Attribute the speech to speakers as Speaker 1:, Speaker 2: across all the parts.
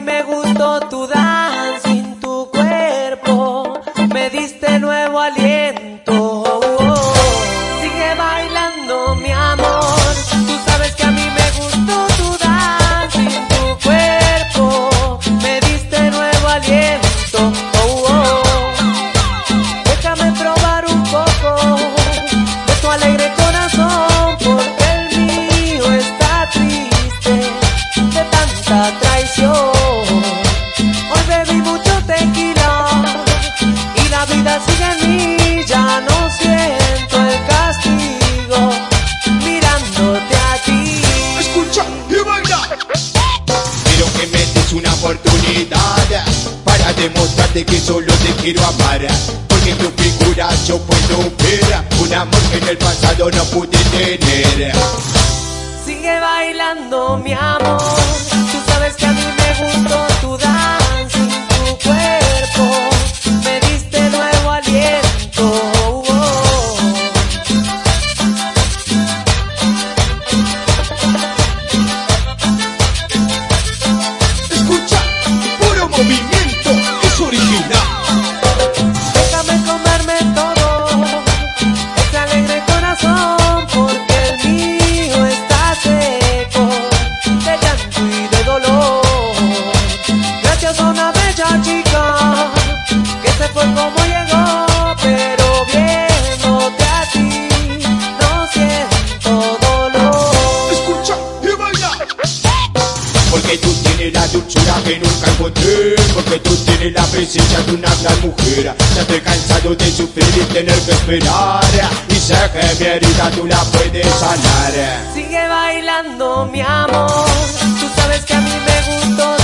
Speaker 1: me gustó vida sigue en mí, ya no siento el castigo mirándote a ti.
Speaker 2: Escucha y baila. Quiero que me des una oportunidad para demostrarte que solo te quiero amar. Porque en tu figura yo puedo ver un amor que en el pasado no pude tener.
Speaker 1: Sigue bailando, mi amor. Tú sabes que a mí me gustó Porque
Speaker 2: tú tienes la dulzura que nunca encontré. Porque tú tienes la presencia de una gran mujer. Ya estoy cansado de sufrir y tener que esperar. Y sé que mi herida tú la puedes sanar.
Speaker 1: Sigue bailando, mi amor. Tú sabes que a mí me gustó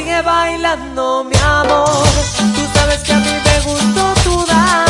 Speaker 1: Sigue bailando mi amor, tú sabes que a mí me gustó tu danza.